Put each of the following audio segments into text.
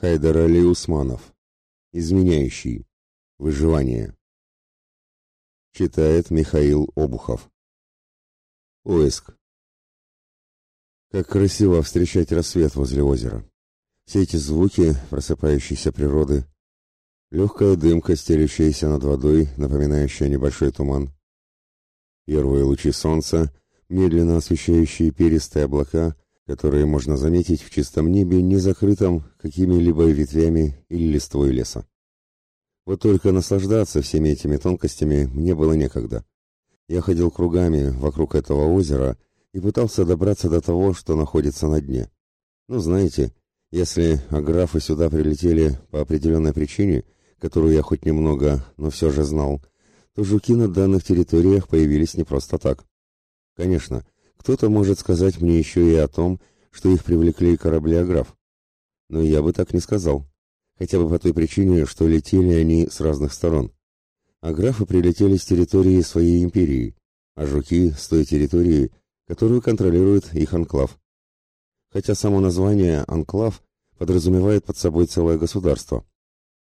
Хайдар Али Усманов. Изменяющий. Выживание. Читает Михаил Обухов. Поиск. Как красиво встречать рассвет возле озера. Все эти звуки просыпающейся природы, легкая дымка, стелющаяся над водой, напоминающая небольшой туман. Первые лучи солнца, медленно освещающие перистые облака, которые можно заметить в чистом небе, не закрытом какими-либо ветвями или листвой леса. Вот только наслаждаться всеми этими тонкостями мне было некогда. Я ходил кругами вокруг этого озера и пытался добраться до того, что находится на дне. Ну, знаете, если аграфы сюда прилетели по определенной причине, которую я хоть немного, но все же знал, то жуки на данных территориях появились не просто так. Конечно, кто-то может сказать мне еще и о том, что их привлекли корабли Аграф. Но я бы так не сказал. Хотя бы по той причине, что летели они с разных сторон. Аграфы прилетели с территории своей империи, а жуки с той территории, которую контролирует их анклав. Хотя само название «анклав» подразумевает под собой целое государство.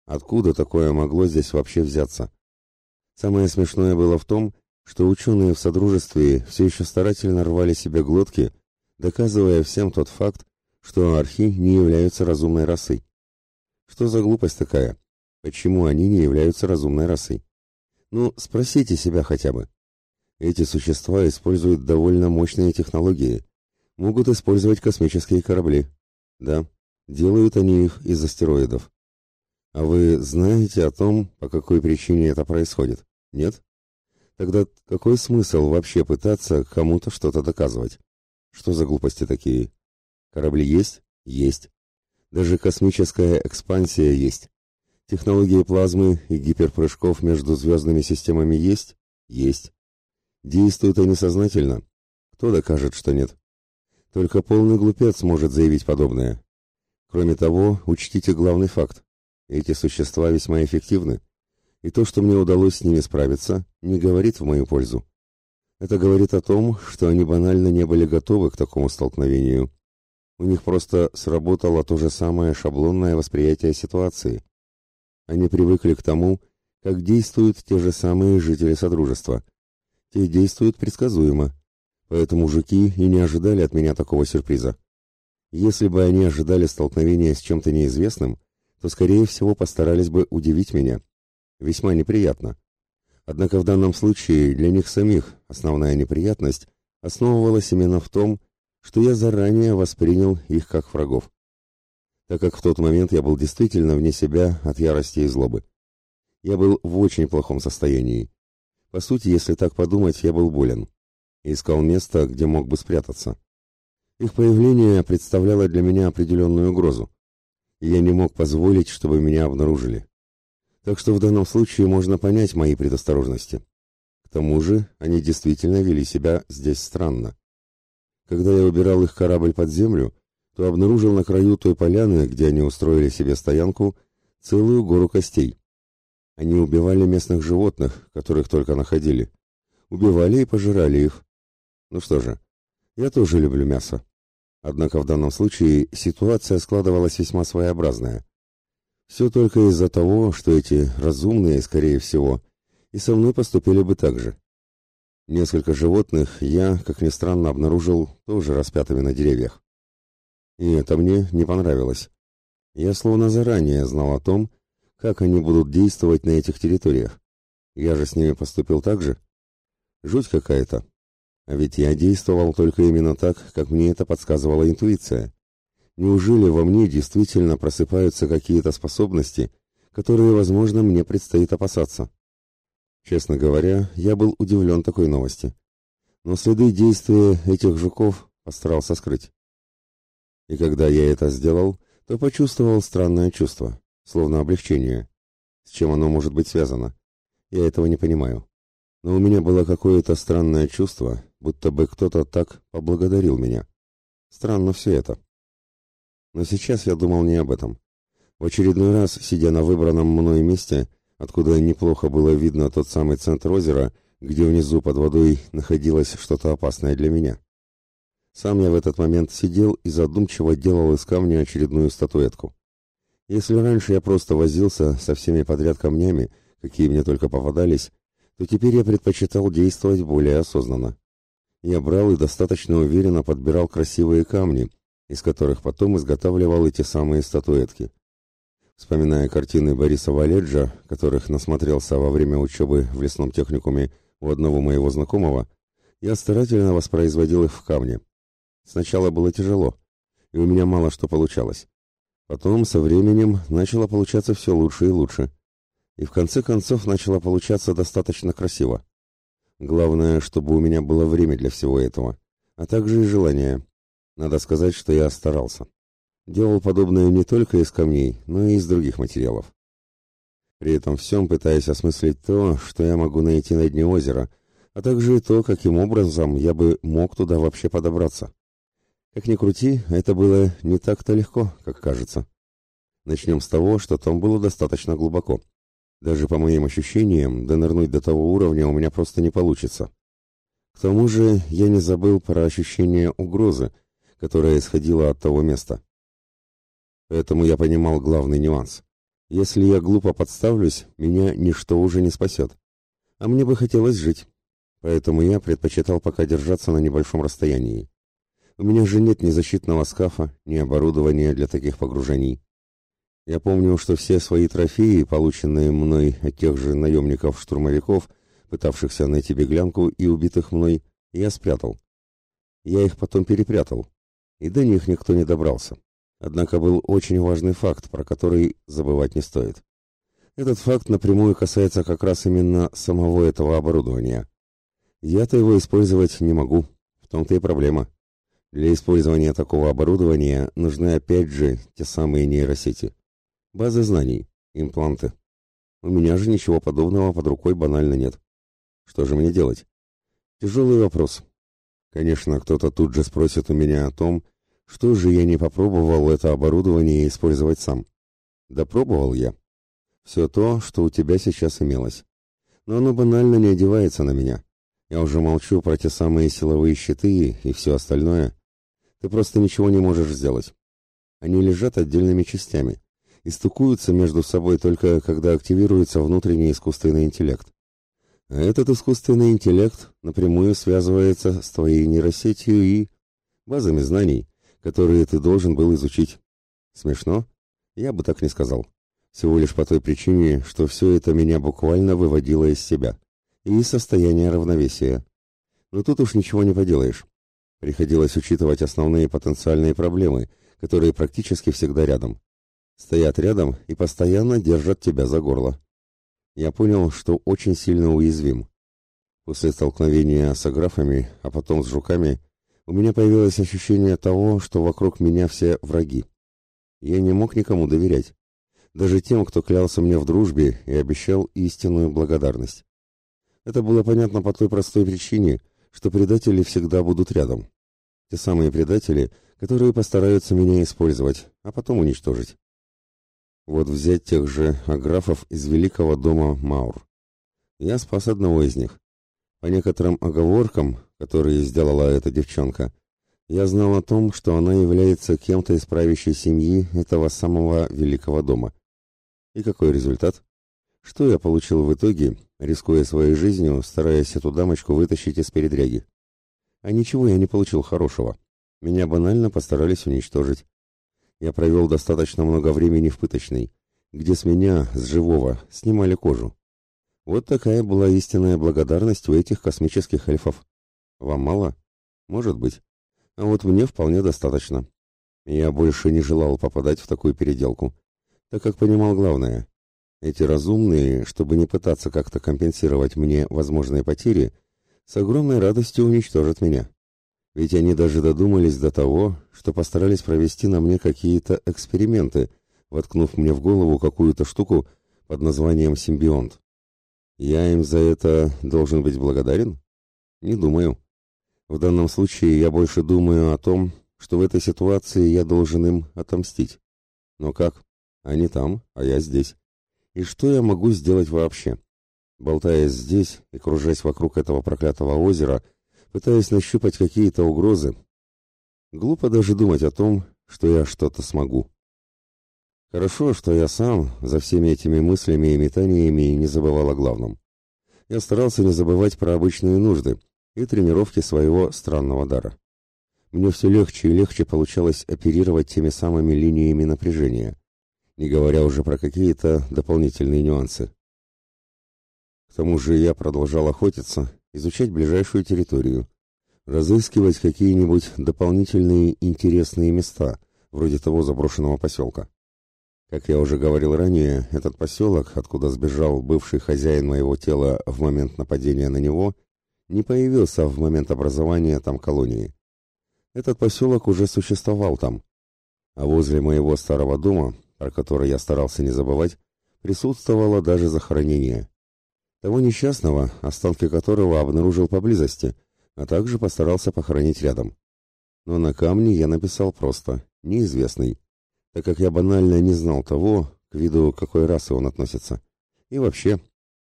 Откуда такое могло здесь вообще взяться? Самое смешное было в том, что ученые в Содружестве все еще старательно рвали себе глотки, доказывая всем тот факт, что архи не являются разумной расой. Что за глупость такая? Почему они не являются разумной расой? Ну, спросите себя хотя бы. Эти существа используют довольно мощные технологии, могут использовать космические корабли. Да, делают они их из астероидов. А вы знаете о том, по какой причине это происходит? Нет? Тогда какой смысл вообще пытаться кому-то что-то доказывать? Что за глупости такие? Корабли есть? Есть. Даже космическая экспансия есть. Технологии плазмы и гиперпрыжков между звездными системами есть? Есть. Действуют они сознательно? Кто докажет, что нет? Только полный глупец может заявить подобное. Кроме того, учтите главный факт. Эти существа весьма эффективны и то, что мне удалось с ними справиться, не говорит в мою пользу. Это говорит о том, что они банально не были готовы к такому столкновению. У них просто сработало то же самое шаблонное восприятие ситуации. Они привыкли к тому, как действуют те же самые жители Содружества. Те действуют предсказуемо, поэтому жуки и не ожидали от меня такого сюрприза. Если бы они ожидали столкновения с чем-то неизвестным, то, скорее всего, постарались бы удивить меня, весьма неприятно. Однако в данном случае для них самих основная неприятность основывалась именно в том, что я заранее воспринял их как врагов. Так как в тот момент я был действительно вне себя от ярости и злобы. Я был в очень плохом состоянии. По сути, если так подумать, я был болен. искал место, где мог бы спрятаться. Их появление представляло для меня определенную угрозу. И я не мог позволить, чтобы меня обнаружили. Так что в данном случае можно понять мои предосторожности. К тому же, они действительно вели себя здесь странно. Когда я убирал их корабль под землю, то обнаружил на краю той поляны, где они устроили себе стоянку, целую гору костей. Они убивали местных животных, которых только находили. Убивали и пожирали их. Ну что же, я тоже люблю мясо. Однако в данном случае ситуация складывалась весьма своеобразная. Все только из-за того, что эти разумные, скорее всего, и со мной поступили бы так же. Несколько животных я, как ни странно, обнаружил тоже распятыми на деревьях. И это мне не понравилось. Я словно заранее знал о том, как они будут действовать на этих территориях. Я же с ними поступил так же. Жуть какая-то. А ведь я действовал только именно так, как мне это подсказывала интуиция. Неужели во мне действительно просыпаются какие-то способности, которые, возможно, мне предстоит опасаться? Честно говоря, я был удивлен такой новости. Но следы действия этих жуков постарался скрыть. И когда я это сделал, то почувствовал странное чувство, словно облегчение. С чем оно может быть связано? Я этого не понимаю. Но у меня было какое-то странное чувство, будто бы кто-то так поблагодарил меня. Странно все это. Но сейчас я думал не об этом. В очередной раз, сидя на выбранном мной месте, откуда неплохо было видно тот самый центр озера, где внизу под водой находилось что-то опасное для меня. Сам я в этот момент сидел и задумчиво делал из камня очередную статуэтку. Если раньше я просто возился со всеми подряд камнями, какие мне только попадались, то теперь я предпочитал действовать более осознанно. Я брал и достаточно уверенно подбирал красивые камни, из которых потом изготавливал эти самые статуэтки. Вспоминая картины Бориса Валеджа, которых насмотрелся во время учебы в лесном техникуме у одного моего знакомого, я старательно воспроизводил их в камне. Сначала было тяжело, и у меня мало что получалось. Потом, со временем, начало получаться все лучше и лучше. И в конце концов начало получаться достаточно красиво. Главное, чтобы у меня было время для всего этого, а также и желание. Надо сказать, что я старался. Делал подобное не только из камней, но и из других материалов. При этом всем пытаясь осмыслить то, что я могу найти на дне озера, а также и то, каким образом я бы мог туда вообще подобраться. Как ни крути, это было не так-то легко, как кажется. Начнем с того, что там было достаточно глубоко. Даже по моим ощущениям, донырнуть до того уровня у меня просто не получится. К тому же я не забыл про ощущение угрозы, которая исходила от того места. Поэтому я понимал главный нюанс. Если я глупо подставлюсь, меня ничто уже не спасет. А мне бы хотелось жить. Поэтому я предпочитал пока держаться на небольшом расстоянии. У меня же нет ни защитного скафа, ни оборудования для таких погружений. Я помню, что все свои трофеи, полученные мной от тех же наемников-штурмовиков, пытавшихся найти беглянку и убитых мной, я спрятал. Я их потом перепрятал, и до них никто не добрался. Однако был очень важный факт, про который забывать не стоит. Этот факт напрямую касается как раз именно самого этого оборудования. Я-то его использовать не могу, в том-то и проблема. Для использования такого оборудования нужны опять же те самые нейросети. Базы знаний, импланты. У меня же ничего подобного под рукой банально нет. Что же мне делать? Тяжелый вопрос. Конечно, кто-то тут же спросит у меня о том, что же я не попробовал это оборудование использовать сам. Да пробовал я. Все то, что у тебя сейчас имелось. Но оно банально не одевается на меня. Я уже молчу про те самые силовые щиты и все остальное. Ты просто ничего не можешь сделать. Они лежат отдельными частями и стыкуются между собой только когда активируется внутренний искусственный интеллект. Этот искусственный интеллект напрямую связывается с твоей нейросетью и базами знаний, которые ты должен был изучить. Смешно? Я бы так не сказал. Всего лишь по той причине, что все это меня буквально выводило из себя и из состояния равновесия. Но тут уж ничего не поделаешь. Приходилось учитывать основные потенциальные проблемы, которые практически всегда рядом. Стоят рядом и постоянно держат тебя за горло. Я понял, что очень сильно уязвим. После столкновения с аграфами, а потом с жуками, у меня появилось ощущение того, что вокруг меня все враги. Я не мог никому доверять. Даже тем, кто клялся мне в дружбе и обещал истинную благодарность. Это было понятно по той простой причине, что предатели всегда будут рядом. Те самые предатели, которые постараются меня использовать, а потом уничтожить. Вот взять тех же аграфов из великого дома Маур. Я спас одного из них. По некоторым оговоркам, которые сделала эта девчонка, я знал о том, что она является кем-то из правящей семьи этого самого великого дома. И какой результат? Что я получил в итоге, рискуя своей жизнью, стараясь эту дамочку вытащить из передряги. А ничего я не получил хорошего. Меня банально постарались уничтожить. Я провел достаточно много времени в пыточной, где с меня, с живого, снимали кожу. Вот такая была истинная благодарность у этих космических эльфов. Вам мало? Может быть. А вот мне вполне достаточно. Я больше не желал попадать в такую переделку, так как понимал главное. Эти разумные, чтобы не пытаться как-то компенсировать мне возможные потери, с огромной радостью уничтожат меня. Ведь они даже додумались до того, что постарались провести на мне какие-то эксперименты, воткнув мне в голову какую-то штуку под названием симбионт. Я им за это должен быть благодарен? Не думаю. В данном случае я больше думаю о том, что в этой ситуации я должен им отомстить. Но как? Они там, а я здесь. И что я могу сделать вообще? Болтаясь здесь и кружась вокруг этого проклятого озера, пытаясь нащупать какие-то угрозы, глупо даже думать о том, что я что-то смогу. Хорошо, что я сам за всеми этими мыслями и метаниями не забывал о главном. Я старался не забывать про обычные нужды и тренировки своего странного дара. Мне все легче и легче получалось оперировать теми самыми линиями напряжения, не говоря уже про какие-то дополнительные нюансы. К тому же я продолжал охотиться, изучать ближайшую территорию, разыскивать какие-нибудь дополнительные интересные места, вроде того заброшенного поселка. Как я уже говорил ранее, этот поселок, откуда сбежал бывший хозяин моего тела в момент нападения на него, не появился в момент образования там колонии. Этот поселок уже существовал там, а возле моего старого дома, про который я старался не забывать, присутствовало даже захоронение. Того несчастного, останки которого обнаружил поблизости, а также постарался похоронить рядом. Но на камне я написал просто «неизвестный» так как я банально не знал того, к виду какой расы он относится, и вообще,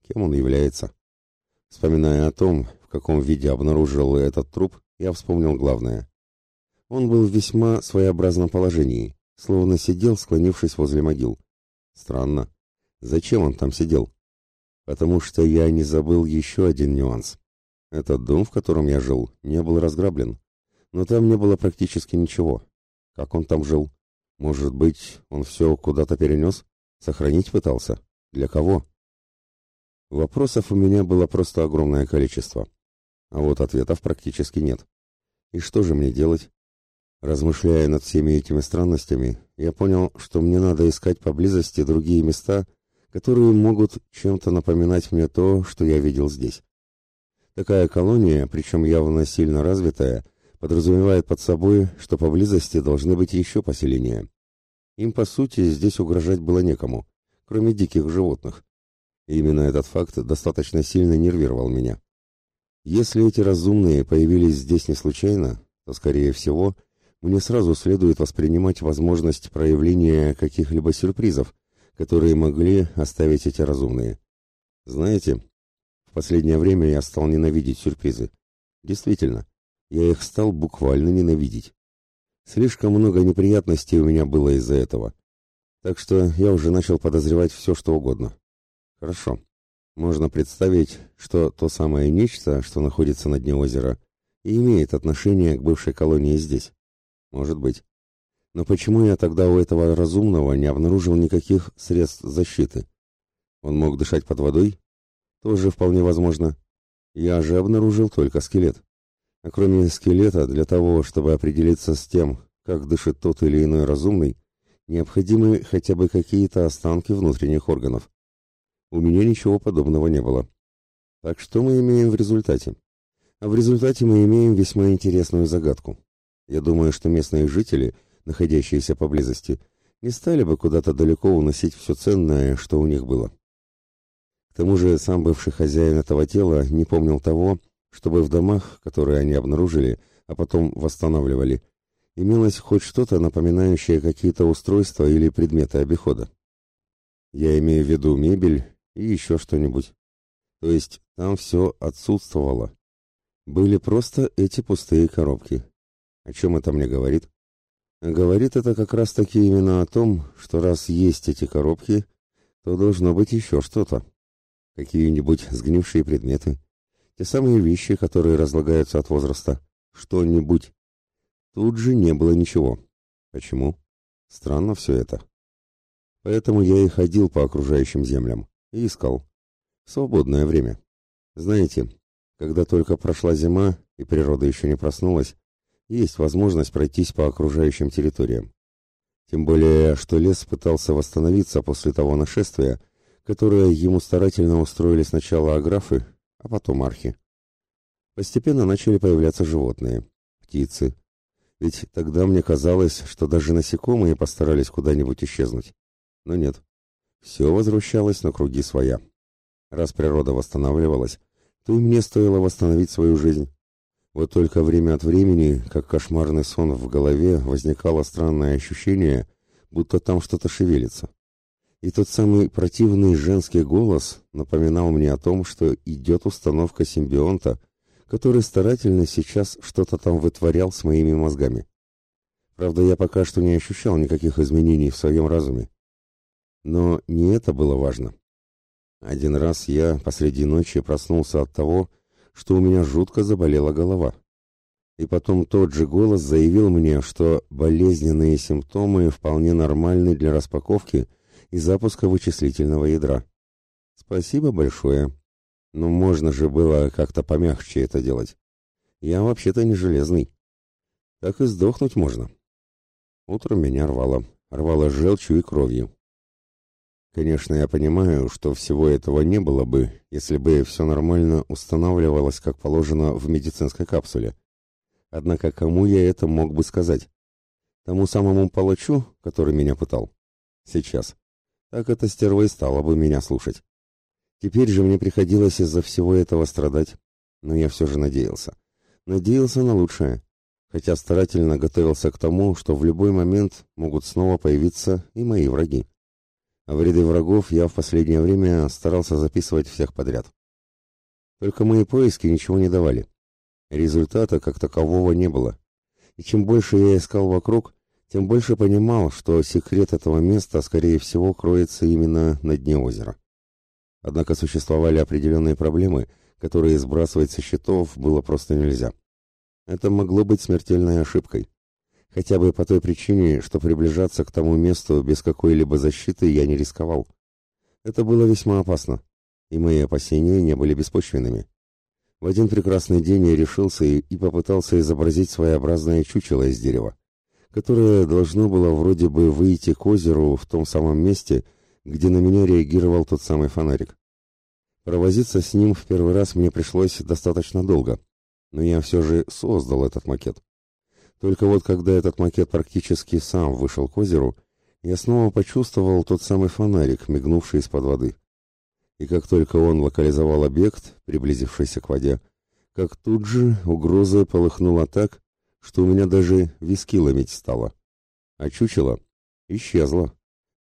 кем он является. Вспоминая о том, в каком виде обнаружил этот труп, я вспомнил главное. Он был в весьма своеобразном положении, словно сидел, склонившись возле могил. Странно. Зачем он там сидел? Потому что я не забыл еще один нюанс. Этот дом, в котором я жил, не был разграблен, но там не было практически ничего. Как он там жил? Может быть, он все куда-то перенес? Сохранить пытался? Для кого? Вопросов у меня было просто огромное количество. А вот ответов практически нет. И что же мне делать? Размышляя над всеми этими странностями, я понял, что мне надо искать поблизости другие места, которые могут чем-то напоминать мне то, что я видел здесь. Такая колония, причем явно сильно развитая, подразумевает под собой, что поблизости должны быть еще поселения. Им, по сути, здесь угрожать было некому, кроме диких животных. И именно этот факт достаточно сильно нервировал меня. Если эти разумные появились здесь не случайно, то, скорее всего, мне сразу следует воспринимать возможность проявления каких-либо сюрпризов, которые могли оставить эти разумные. Знаете, в последнее время я стал ненавидеть сюрпризы. Действительно, я их стал буквально ненавидеть. Слишком много неприятностей у меня было из-за этого. Так что я уже начал подозревать все, что угодно. Хорошо. Можно представить, что то самое нечто, что находится на дне озера, и имеет отношение к бывшей колонии здесь. Может быть. Но почему я тогда у этого разумного не обнаружил никаких средств защиты? Он мог дышать под водой? Тоже вполне возможно. Я же обнаружил только скелет. А кроме скелета, для того, чтобы определиться с тем, как дышит тот или иной разумный, необходимы хотя бы какие-то останки внутренних органов. У меня ничего подобного не было. Так что мы имеем в результате? А в результате мы имеем весьма интересную загадку. Я думаю, что местные жители, находящиеся поблизости, не стали бы куда-то далеко уносить все ценное, что у них было. К тому же сам бывший хозяин этого тела не помнил того, чтобы в домах, которые они обнаружили, а потом восстанавливали, имелось хоть что-то, напоминающее какие-то устройства или предметы обихода. Я имею в виду мебель и еще что-нибудь. То есть там все отсутствовало. Были просто эти пустые коробки. О чем это мне говорит? Говорит это как раз-таки именно о том, что раз есть эти коробки, то должно быть еще что-то. Какие-нибудь сгнившие предметы, те самые вещи, которые разлагаются от возраста. Что-нибудь. Тут же не было ничего. Почему? Странно все это. Поэтому я и ходил по окружающим землям и искал. свободное время. Знаете, когда только прошла зима и природа еще не проснулась, есть возможность пройтись по окружающим территориям. Тем более, что лес пытался восстановиться после того нашествия, которое ему старательно устроили сначала аграфы, а потом архи. Постепенно начали появляться животные, птицы. Ведь тогда мне казалось, что даже насекомые постарались куда-нибудь исчезнуть. Но нет. Все возвращалось на круги своя. Раз природа восстанавливалась, то и мне стоило восстановить свою жизнь. Вот только время от времени, как кошмарный сон в голове, возникало странное ощущение, будто там что-то шевелится и тот самый противный женский голос напоминал мне о том, что идет установка симбионта, который старательно сейчас что-то там вытворял с моими мозгами. Правда, я пока что не ощущал никаких изменений в своем разуме. Но не это было важно. Один раз я посреди ночи проснулся от того, что у меня жутко заболела голова. И потом тот же голос заявил мне, что болезненные симптомы вполне нормальны для распаковки и запуска вычислительного ядра. Спасибо большое. Но можно же было как-то помягче это делать. Я вообще-то не железный. Так и сдохнуть можно. Утром меня рвало. Рвало желчью и кровью. Конечно, я понимаю, что всего этого не было бы, если бы все нормально устанавливалось, как положено, в медицинской капсуле. Однако кому я это мог бы сказать? Тому самому палачу, который меня пытал? Сейчас. Так эта стерва и стала бы меня слушать. Теперь же мне приходилось из-за всего этого страдать, но я все же надеялся. Надеялся на лучшее, хотя старательно готовился к тому, что в любой момент могут снова появиться и мои враги. А в ряды врагов я в последнее время старался записывать всех подряд. Только мои поиски ничего не давали. Результата как такового не было. И чем больше я искал вокруг, тем больше понимал, что секрет этого места, скорее всего, кроется именно на дне озера. Однако существовали определенные проблемы, которые сбрасывать со счетов было просто нельзя. Это могло быть смертельной ошибкой. Хотя бы по той причине, что приближаться к тому месту без какой-либо защиты я не рисковал. Это было весьма опасно, и мои опасения не были беспочвенными. В один прекрасный день я решился и, попытался изобразить своеобразное чучело из дерева, которое должно было вроде бы выйти к озеру в том самом месте, где на меня реагировал тот самый фонарик. Провозиться с ним в первый раз мне пришлось достаточно долго, но я все же создал этот макет. Только вот когда этот макет практически сам вышел к озеру, я снова почувствовал тот самый фонарик, мигнувший из-под воды. И как только он локализовал объект, приблизившийся к воде, как тут же угроза полыхнула так, что у меня даже виски ломить стало. А чучело исчезло.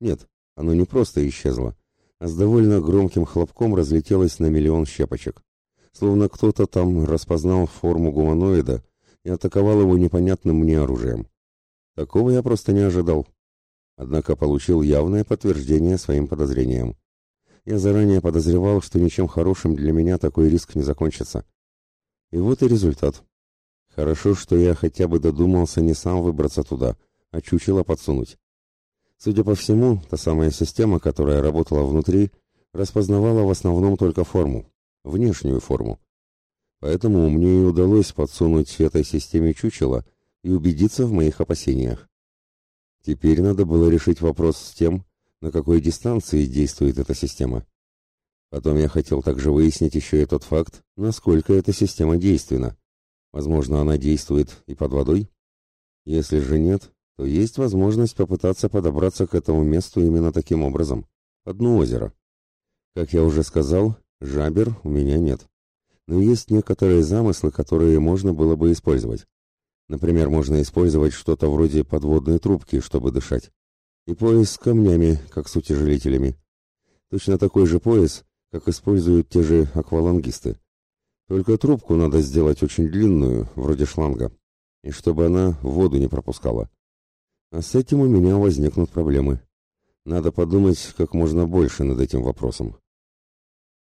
Нет, оно не просто исчезло, а с довольно громким хлопком разлетелось на миллион щепочек. Словно кто-то там распознал форму гуманоида и атаковал его непонятным мне оружием. Такого я просто не ожидал. Однако получил явное подтверждение своим подозрениям. Я заранее подозревал, что ничем хорошим для меня такой риск не закончится. И вот и результат. Хорошо, что я хотя бы додумался не сам выбраться туда, а чучело подсунуть. Судя по всему, та самая система, которая работала внутри, распознавала в основном только форму, внешнюю форму. Поэтому мне и удалось подсунуть этой системе чучела и убедиться в моих опасениях. Теперь надо было решить вопрос с тем, на какой дистанции действует эта система. Потом я хотел также выяснить еще и тот факт, насколько эта система действенна. Возможно, она действует и под водой? Если же нет, то есть возможность попытаться подобраться к этому месту именно таким образом, по дну озера. Как я уже сказал, жабер у меня нет но есть некоторые замыслы, которые можно было бы использовать. Например, можно использовать что-то вроде подводной трубки, чтобы дышать. И пояс с камнями, как с утяжелителями. Точно такой же пояс, как используют те же аквалангисты. Только трубку надо сделать очень длинную, вроде шланга, и чтобы она воду не пропускала. А с этим у меня возникнут проблемы. Надо подумать как можно больше над этим вопросом.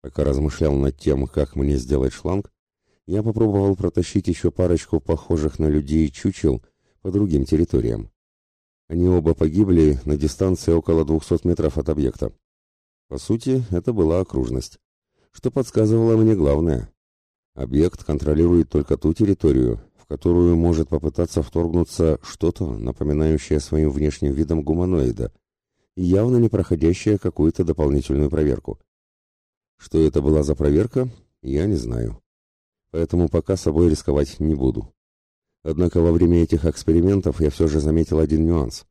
Пока размышлял над тем, как мне сделать шланг, я попробовал протащить еще парочку похожих на людей чучел по другим территориям. Они оба погибли на дистанции около 200 метров от объекта. По сути, это была окружность, что подсказывало мне главное. Объект контролирует только ту территорию, в которую может попытаться вторгнуться что-то, напоминающее своим внешним видом гуманоида, и явно не проходящее какую-то дополнительную проверку. Что это была за проверка, я не знаю. Поэтому пока собой рисковать не буду. Однако во время этих экспериментов я все же заметил один нюанс.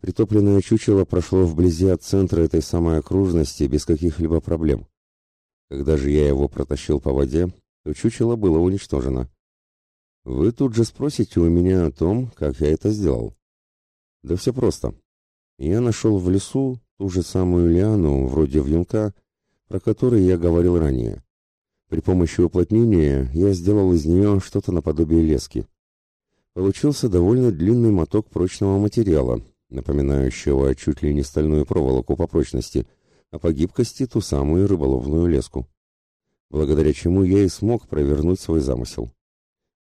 Притопленное чучело прошло вблизи от центра этой самой окружности без каких-либо проблем. Когда же я его протащил по воде, то чучело было уничтожено. Вы тут же спросите у меня о том, как я это сделал. Да все просто. Я нашел в лесу ту же самую лиану, вроде вьюнка, про который я говорил ранее. При помощи уплотнения я сделал из нее что-то наподобие лески. Получился довольно длинный моток прочного материала, напоминающего чуть ли не стальную проволоку по прочности, а по гибкости ту самую рыболовную леску. Благодаря чему я и смог провернуть свой замысел.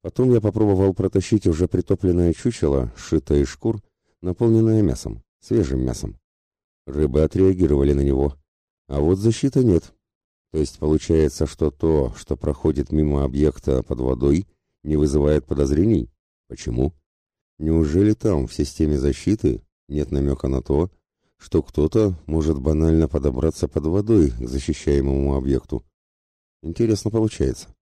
Потом я попробовал протащить уже притопленное чучело, сшитое из шкур, наполненное мясом, свежим мясом. Рыбы отреагировали на него, а вот защиты нет. То есть получается, что то, что проходит мимо объекта под водой, не вызывает подозрений? Почему? Неужели там, в системе защиты, нет намека на то, что кто-то может банально подобраться под водой к защищаемому объекту? Интересно получается.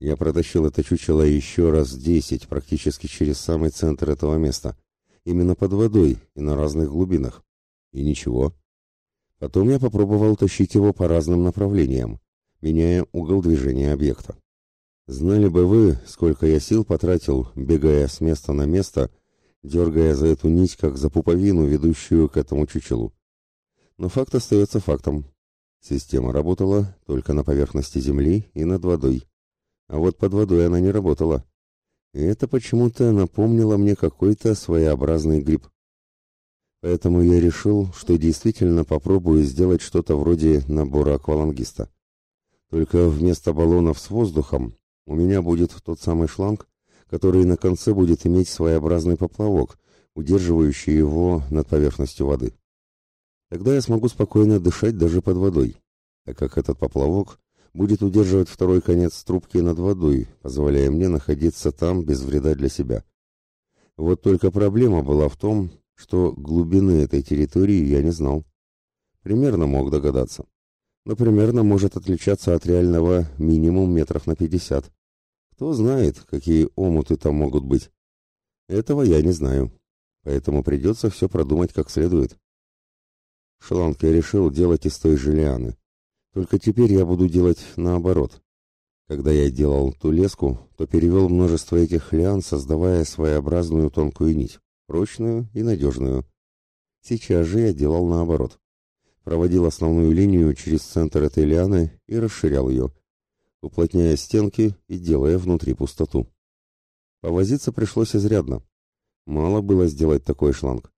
Я протащил это чучело еще раз десять, практически через самый центр этого места. Именно под водой и на разных глубинах. И ничего. Потом я попробовал тащить его по разным направлениям, меняя угол движения объекта. Знали бы вы, сколько я сил потратил, бегая с места на место, дергая за эту нить, как за пуповину, ведущую к этому чучелу. Но факт остается фактом. Система работала только на поверхности Земли и над водой. А вот под водой она не работала. И это почему-то напомнило мне какой-то своеобразный гриб. Поэтому я решил, что действительно попробую сделать что-то вроде набора аквалангиста. Только вместо баллонов с воздухом у меня будет тот самый шланг, который на конце будет иметь своеобразный поплавок, удерживающий его над поверхностью воды. Тогда я смогу спокойно дышать даже под водой, так как этот поплавок будет удерживать второй конец трубки над водой, позволяя мне находиться там без вреда для себя. Вот только проблема была в том, что глубины этой территории я не знал. Примерно мог догадаться. Но примерно может отличаться от реального минимум метров на пятьдесят. Кто знает, какие омуты там могут быть. Этого я не знаю. Поэтому придется все продумать как следует. Шланг я решил делать из той же лианы. Только теперь я буду делать наоборот. Когда я делал ту леску, то перевел множество этих лиан, создавая своеобразную тонкую нить, прочную и надежную. Сейчас же я делал наоборот. Проводил основную линию через центр этой лианы и расширял ее, уплотняя стенки и делая внутри пустоту. Повозиться пришлось изрядно. Мало было сделать такой шланг.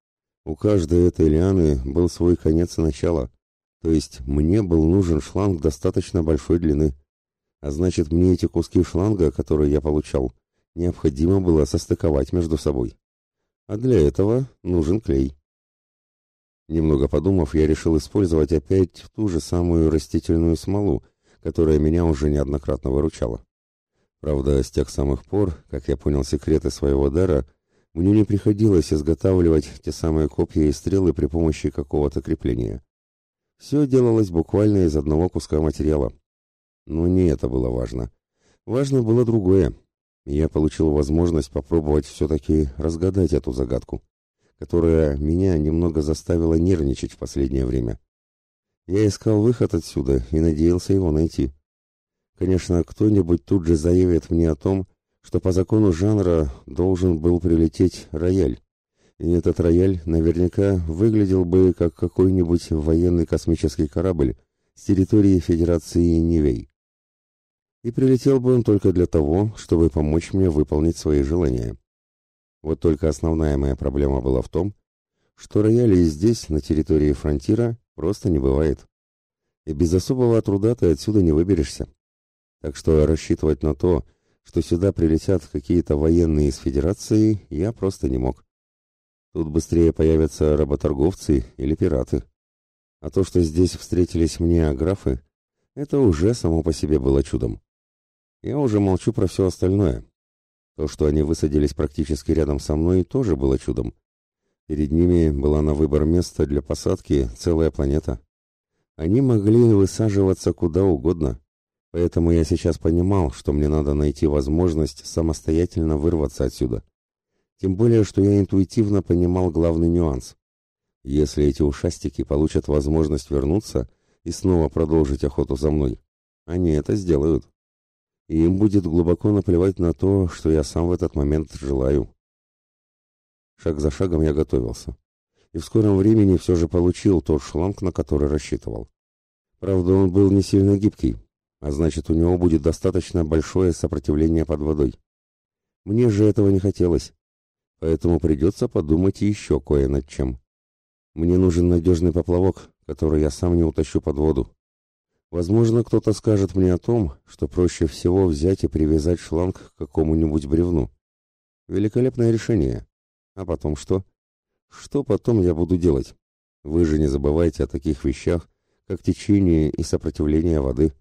У каждой этой лианы был свой конец и начало, то есть мне был нужен шланг достаточно большой длины. А значит, мне эти куски шланга, которые я получал, необходимо было состыковать между собой. А для этого нужен клей. Немного подумав, я решил использовать опять ту же самую растительную смолу, которая меня уже неоднократно выручала. Правда, с тех самых пор, как я понял секреты своего дара, мне не приходилось изготавливать те самые копья и стрелы при помощи какого-то крепления. Все делалось буквально из одного куска материала. Но не это было важно. Важно было другое. Я получил возможность попробовать все-таки разгадать эту загадку, которая меня немного заставила нервничать в последнее время. Я искал выход отсюда и надеялся его найти. Конечно, кто-нибудь тут же заявит мне о том, что по закону жанра должен был прилететь рояль, и этот рояль наверняка выглядел бы как какой-нибудь военный космический корабль с территории Федерации Нивей. И прилетел бы он только для того, чтобы помочь мне выполнить свои желания. Вот только основная моя проблема была в том, что роялей здесь, на территории фронтира, просто не бывает. И без особого труда ты отсюда не выберешься. Так что рассчитывать на то, что сюда прилетят какие-то военные из Федерации, я просто не мог. Тут быстрее появятся работорговцы или пираты. А то, что здесь встретились мне аграфы, это уже само по себе было чудом. Я уже молчу про все остальное. То, что они высадились практически рядом со мной, тоже было чудом. Перед ними была на выбор места для посадки целая планета. Они могли высаживаться куда угодно, поэтому я сейчас понимал, что мне надо найти возможность самостоятельно вырваться отсюда. Тем более, что я интуитивно понимал главный нюанс. Если эти ушастики получат возможность вернуться и снова продолжить охоту за мной, они это сделают. И им будет глубоко наплевать на то, что я сам в этот момент желаю. Шаг за шагом я готовился. И в скором времени все же получил тот шланг, на который рассчитывал. Правда, он был не сильно гибкий, а значит, у него будет достаточно большое сопротивление под водой. Мне же этого не хотелось. поэтому придется подумать еще кое над чем. Мне нужен надежный поплавок, который я сам не утащу под воду. Возможно, кто-то скажет мне о том, что проще всего взять и привязать шланг к какому-нибудь бревну. Великолепное решение. А потом что? Что потом я буду делать? Вы же не забывайте о таких вещах, как течение и сопротивление воды.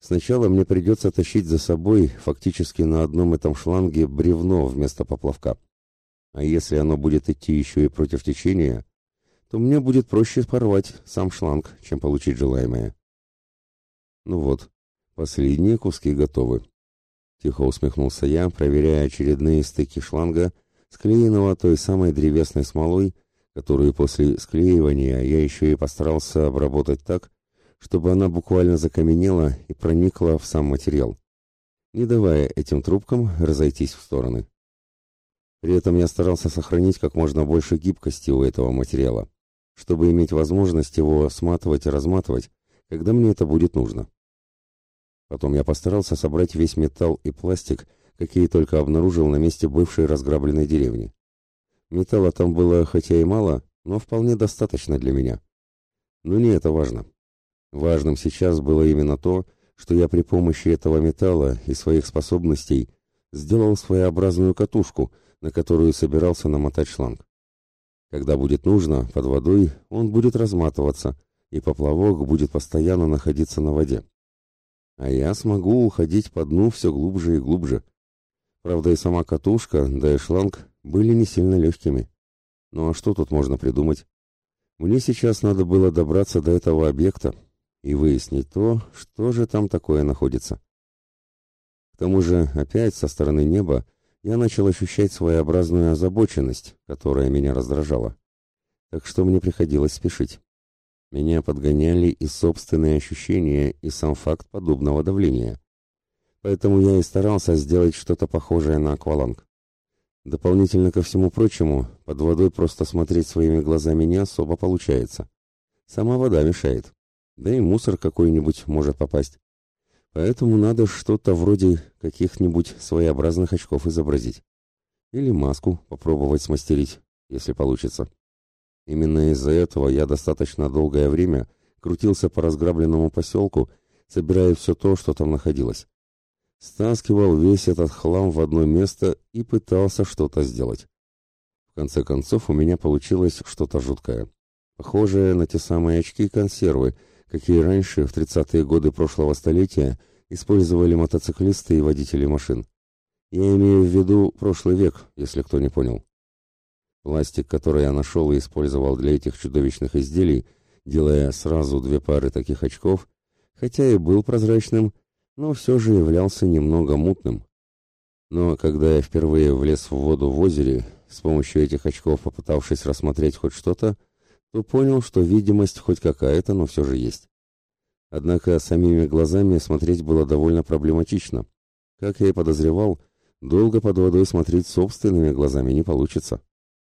Сначала мне придется тащить за собой фактически на одном этом шланге бревно вместо поплавка. А если оно будет идти еще и против течения, то мне будет проще порвать сам шланг, чем получить желаемое. Ну вот, последние куски готовы. Тихо усмехнулся я, проверяя очередные стыки шланга, склеенного той самой древесной смолой, которую после склеивания я еще и постарался обработать так, чтобы она буквально закаменела и проникла в сам материал, не давая этим трубкам разойтись в стороны. При этом я старался сохранить как можно больше гибкости у этого материала, чтобы иметь возможность его сматывать и разматывать, когда мне это будет нужно. Потом я постарался собрать весь металл и пластик, какие только обнаружил на месте бывшей разграбленной деревни. Металла там было хотя и мало, но вполне достаточно для меня. Но не это важно. Важным сейчас было именно то, что я при помощи этого металла и своих способностей сделал своеобразную катушку, на которую собирался намотать шланг. Когда будет нужно, под водой он будет разматываться, и поплавок будет постоянно находиться на воде. А я смогу уходить по дну все глубже и глубже. Правда, и сама катушка, да и шланг были не сильно легкими. Ну а что тут можно придумать? Мне сейчас надо было добраться до этого объекта, и выяснить то, что же там такое находится. К тому же, опять со стороны неба я начал ощущать своеобразную озабоченность, которая меня раздражала. Так что мне приходилось спешить. Меня подгоняли и собственные ощущения, и сам факт подобного давления. Поэтому я и старался сделать что-то похожее на акваланг. Дополнительно ко всему прочему, под водой просто смотреть своими глазами не особо получается. Сама вода мешает да и мусор какой-нибудь может попасть. Поэтому надо что-то вроде каких-нибудь своеобразных очков изобразить. Или маску попробовать смастерить, если получится. Именно из-за этого я достаточно долгое время крутился по разграбленному поселку, собирая все то, что там находилось. Стаскивал весь этот хлам в одно место и пытался что-то сделать. В конце концов у меня получилось что-то жуткое. Похожее на те самые очки-консервы, какие раньше, в 30-е годы прошлого столетия, использовали мотоциклисты и водители машин. Я имею в виду прошлый век, если кто не понял. Пластик, который я нашел и использовал для этих чудовищных изделий, делая сразу две пары таких очков, хотя и был прозрачным, но все же являлся немного мутным. Но когда я впервые влез в воду в озере, с помощью этих очков попытавшись рассмотреть хоть что-то, то понял, что видимость хоть какая-то, но все же есть. Однако самими глазами смотреть было довольно проблематично. Как я и подозревал, долго под водой смотреть собственными глазами не получится.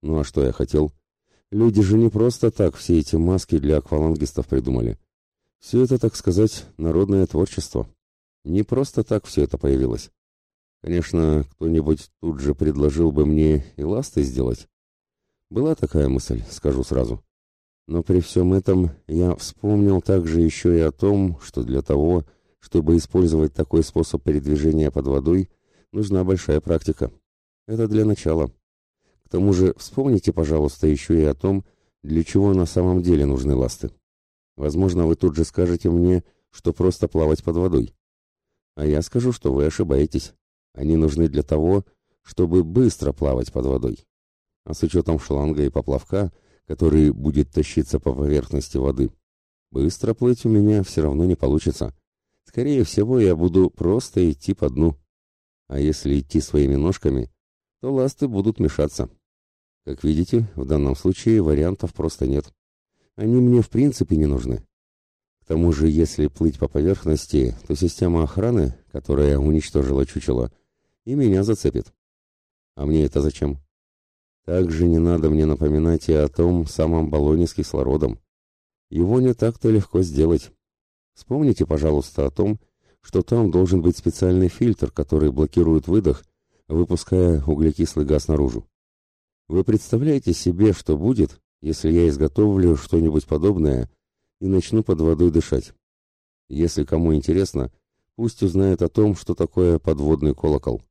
Ну а что я хотел? Люди же не просто так все эти маски для аквалангистов придумали. Все это, так сказать, народное творчество. Не просто так все это появилось. Конечно, кто-нибудь тут же предложил бы мне и ласты сделать. Была такая мысль, скажу сразу. Но при всем этом я вспомнил также еще и о том, что для того, чтобы использовать такой способ передвижения под водой, нужна большая практика. Это для начала. К тому же вспомните, пожалуйста, еще и о том, для чего на самом деле нужны ласты. Возможно, вы тут же скажете мне, что просто плавать под водой. А я скажу, что вы ошибаетесь. Они нужны для того, чтобы быстро плавать под водой. А с учетом шланга и поплавка – который будет тащиться по поверхности воды. Быстро плыть у меня все равно не получится. Скорее всего, я буду просто идти по дну. А если идти своими ножками, то ласты будут мешаться. Как видите, в данном случае вариантов просто нет. Они мне в принципе не нужны. К тому же, если плыть по поверхности, то система охраны, которая уничтожила чучело, и меня зацепит. А мне это зачем? Также не надо мне напоминать и о том самом баллоне с кислородом. Его не так-то легко сделать. Вспомните, пожалуйста, о том, что там должен быть специальный фильтр, который блокирует выдох, выпуская углекислый газ наружу. Вы представляете себе, что будет, если я изготовлю что-нибудь подобное и начну под водой дышать? Если кому интересно, пусть узнает о том, что такое подводный колокол.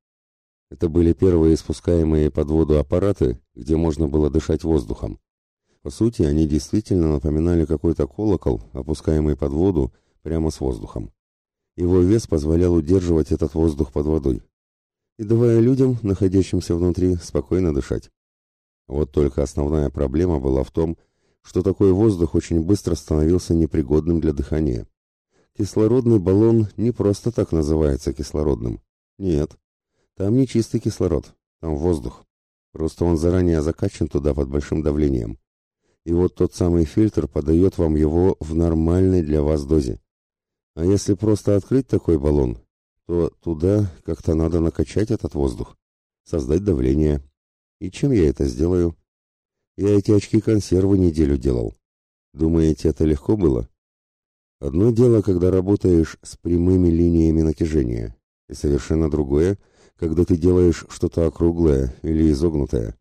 Это были первые спускаемые под воду аппараты, где можно было дышать воздухом. По сути, они действительно напоминали какой-то колокол, опускаемый под воду прямо с воздухом. Его вес позволял удерживать этот воздух под водой и давая людям, находящимся внутри, спокойно дышать. Вот только основная проблема была в том, что такой воздух очень быстро становился непригодным для дыхания. Кислородный баллон не просто так называется кислородным. Нет, там не чистый кислород, там воздух. Просто он заранее закачан туда под большим давлением. И вот тот самый фильтр подает вам его в нормальной для вас дозе. А если просто открыть такой баллон, то туда как-то надо накачать этот воздух, создать давление. И чем я это сделаю? Я эти очки консервы неделю делал. Думаете, это легко было? Одно дело, когда работаешь с прямыми линиями натяжения, и совершенно другое, когда ты делаешь что-то округлое или изогнутое.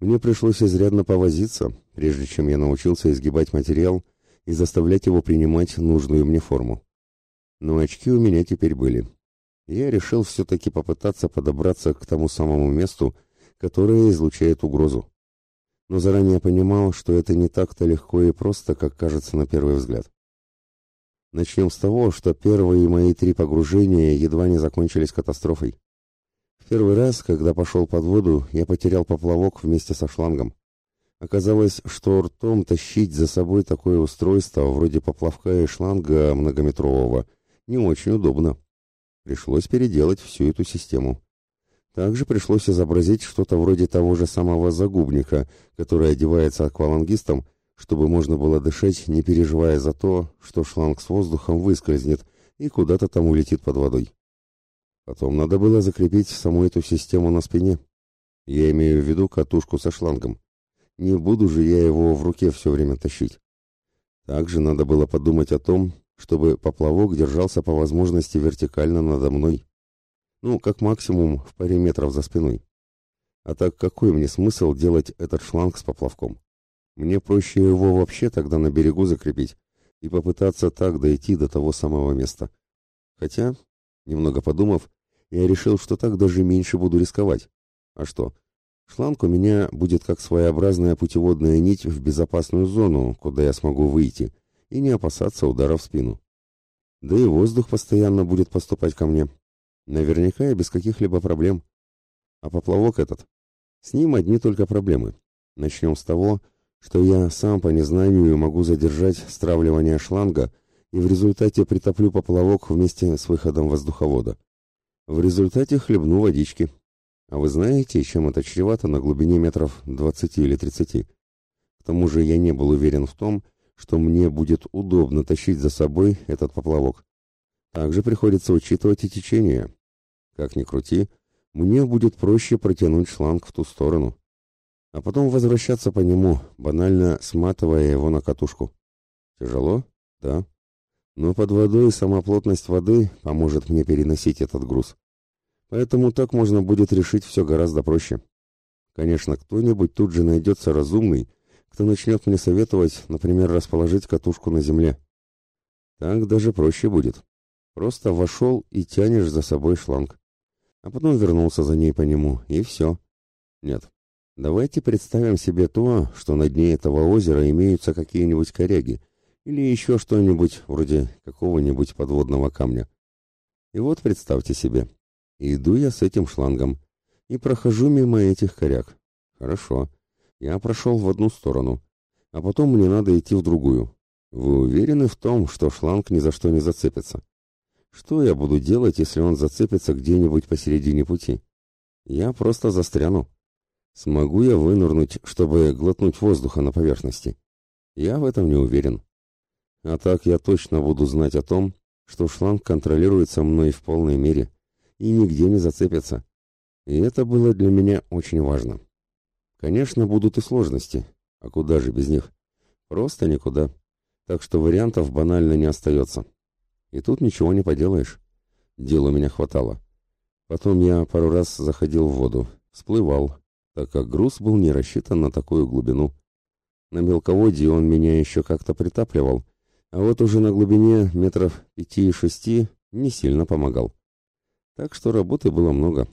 Мне пришлось изрядно повозиться, прежде чем я научился изгибать материал и заставлять его принимать нужную мне форму. Но очки у меня теперь были. Я решил все-таки попытаться подобраться к тому самому месту, которое излучает угрозу. Но заранее понимал, что это не так-то легко и просто, как кажется на первый взгляд. Начнем с того, что первые мои три погружения едва не закончились катастрофой. Первый раз, когда пошел под воду, я потерял поплавок вместе со шлангом. Оказалось, что ртом тащить за собой такое устройство, вроде поплавка и шланга многометрового, не очень удобно. Пришлось переделать всю эту систему. Также пришлось изобразить что-то вроде того же самого загубника, который одевается аквалангистом, чтобы можно было дышать, не переживая за то, что шланг с воздухом выскользнет и куда-то там улетит под водой. Потом надо было закрепить саму эту систему на спине. Я имею в виду катушку со шлангом. Не буду же я его в руке все время тащить. Также надо было подумать о том, чтобы поплавок держался по возможности вертикально надо мной. Ну, как максимум в паре метров за спиной. А так какой мне смысл делать этот шланг с поплавком? Мне проще его вообще тогда на берегу закрепить и попытаться так дойти до того самого места. Хотя, немного подумав, я решил, что так даже меньше буду рисковать. А что? Шланг у меня будет как своеобразная путеводная нить в безопасную зону, куда я смогу выйти, и не опасаться удара в спину. Да и воздух постоянно будет поступать ко мне. Наверняка и без каких-либо проблем. А поплавок этот? С ним одни только проблемы. Начнем с того, что я сам по незнанию могу задержать стравливание шланга и в результате притоплю поплавок вместе с выходом воздуховода. В результате хлебну водички. А вы знаете, чем это чревато на глубине метров 20 или 30? К тому же я не был уверен в том, что мне будет удобно тащить за собой этот поплавок. Также приходится учитывать и течение. Как ни крути, мне будет проще протянуть шланг в ту сторону, а потом возвращаться по нему, банально сматывая его на катушку. Тяжело? Да. Но под водой сама плотность воды поможет мне переносить этот груз. Поэтому так можно будет решить все гораздо проще. Конечно, кто-нибудь тут же найдется разумный, кто начнет мне советовать, например, расположить катушку на земле. Так даже проще будет. Просто вошел и тянешь за собой шланг. А потом вернулся за ней по нему, и все. Нет. Давайте представим себе то, что на дне этого озера имеются какие-нибудь коряги, или еще что-нибудь вроде какого-нибудь подводного камня. И вот представьте себе, иду я с этим шлангом и прохожу мимо этих коряг. Хорошо, я прошел в одну сторону, а потом мне надо идти в другую. Вы уверены в том, что шланг ни за что не зацепится? Что я буду делать, если он зацепится где-нибудь посередине пути? Я просто застряну. Смогу я вынырнуть, чтобы глотнуть воздуха на поверхности? Я в этом не уверен. А так я точно буду знать о том, что шланг контролируется мной в полной мере и нигде не зацепится. И это было для меня очень важно. Конечно, будут и сложности, а куда же без них? Просто никуда. Так что вариантов банально не остается. И тут ничего не поделаешь. Дел у меня хватало. Потом я пару раз заходил в воду, всплывал. так как груз был не рассчитан на такую глубину. На мелководье он меня еще как-то притапливал, а вот уже на глубине метров пяти-шести не сильно помогал. Так что работы было много,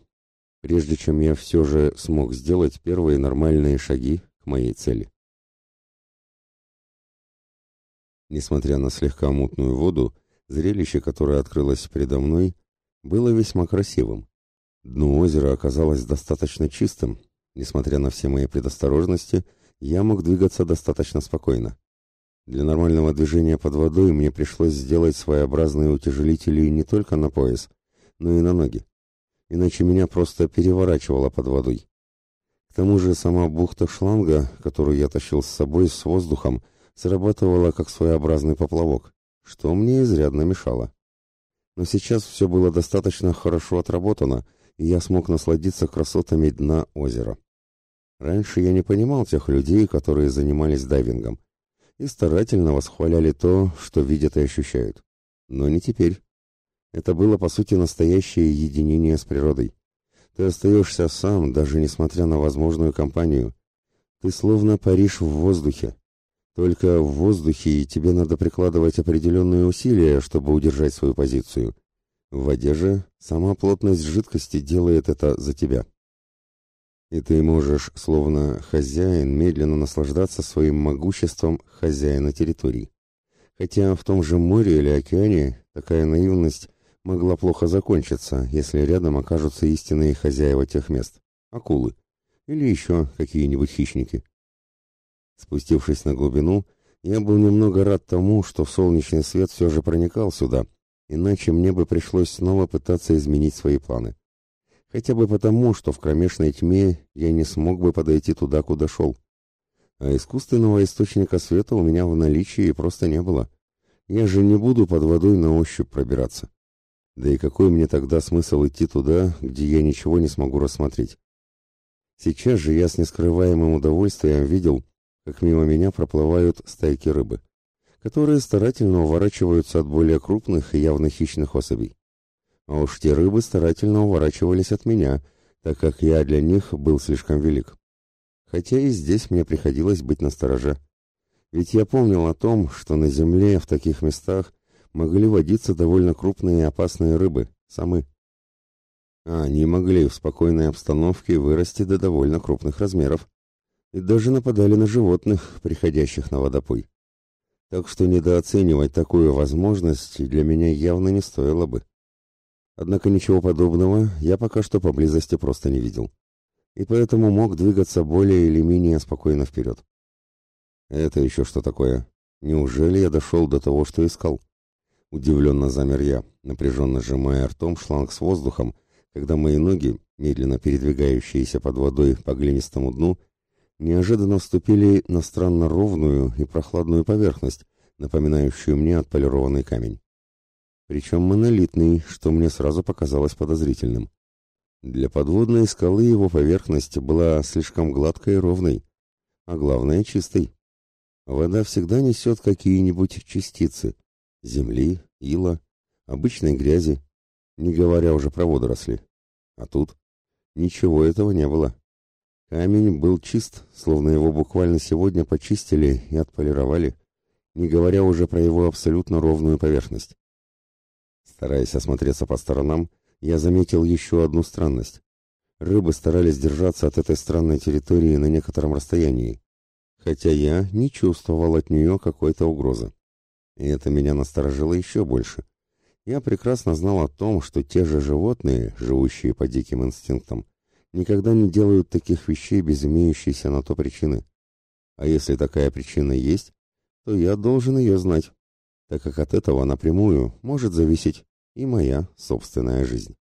прежде чем я все же смог сделать первые нормальные шаги к моей цели. Несмотря на слегка мутную воду, зрелище, которое открылось передо мной, было весьма красивым. Дно озера оказалось достаточно чистым. Несмотря на все мои предосторожности, я мог двигаться достаточно спокойно. Для нормального движения под водой мне пришлось сделать своеобразные утяжелители не только на пояс, но и на ноги. Иначе меня просто переворачивало под водой. К тому же сама бухта шланга, которую я тащил с собой с воздухом, срабатывала как своеобразный поплавок, что мне изрядно мешало. Но сейчас все было достаточно хорошо отработано, и я смог насладиться красотами дна озера. Раньше я не понимал тех людей, которые занимались дайвингом, и старательно восхваляли то, что видят и ощущают. Но не теперь. Это было, по сути, настоящее единение с природой. Ты остаешься сам, даже несмотря на возможную компанию. Ты словно паришь в воздухе. Только в воздухе тебе надо прикладывать определенные усилия, чтобы удержать свою позицию. В воде же сама плотность жидкости делает это за тебя. И ты можешь, словно хозяин, медленно наслаждаться своим могуществом хозяина территории. Хотя в том же море или океане такая наивность могла плохо закончиться, если рядом окажутся истинные хозяева тех мест – акулы или еще какие-нибудь хищники. Спустившись на глубину, я был немного рад тому, что солнечный свет все же проникал сюда, иначе мне бы пришлось снова пытаться изменить свои планы. Хотя бы потому, что в кромешной тьме я не смог бы подойти туда, куда шел. А искусственного источника света у меня в наличии просто не было. Я же не буду под водой на ощупь пробираться. Да и какой мне тогда смысл идти туда, где я ничего не смогу рассмотреть? Сейчас же я с нескрываемым удовольствием видел, как мимо меня проплывают стайки рыбы, которые старательно уворачиваются от более крупных и явно хищных особей. А уж те рыбы старательно уворачивались от меня, так как я для них был слишком велик. Хотя и здесь мне приходилось быть настороже. Ведь я помнил о том, что на земле в таких местах могли водиться довольно крупные и опасные рыбы, самы. А они могли в спокойной обстановке вырасти до довольно крупных размеров и даже нападали на животных, приходящих на водопой. Так что недооценивать такую возможность для меня явно не стоило бы. Однако ничего подобного я пока что поблизости просто не видел, и поэтому мог двигаться более или менее спокойно вперед. Это еще что такое? Неужели я дошел до того, что искал? Удивленно замер я, напряженно сжимая ртом шланг с воздухом, когда мои ноги, медленно передвигающиеся под водой по глинистому дну, неожиданно вступили на странно ровную и прохладную поверхность, напоминающую мне отполированный камень. Причем монолитный, что мне сразу показалось подозрительным. Для подводной скалы его поверхность была слишком гладкой и ровной, а главное чистой. Вода всегда несет какие-нибудь частицы, земли, ила, обычной грязи, не говоря уже про водоросли. А тут ничего этого не было. Камень был чист, словно его буквально сегодня почистили и отполировали, не говоря уже про его абсолютно ровную поверхность. Стараясь осмотреться по сторонам, я заметил еще одну странность. Рыбы старались держаться от этой странной территории на некотором расстоянии, хотя я не чувствовал от нее какой-то угрозы. И это меня насторожило еще больше. Я прекрасно знал о том, что те же животные, живущие по диким инстинктам, никогда не делают таких вещей без имеющейся на то причины. А если такая причина есть, то я должен ее знать, так как от этого напрямую может зависеть и моя собственная жизнь.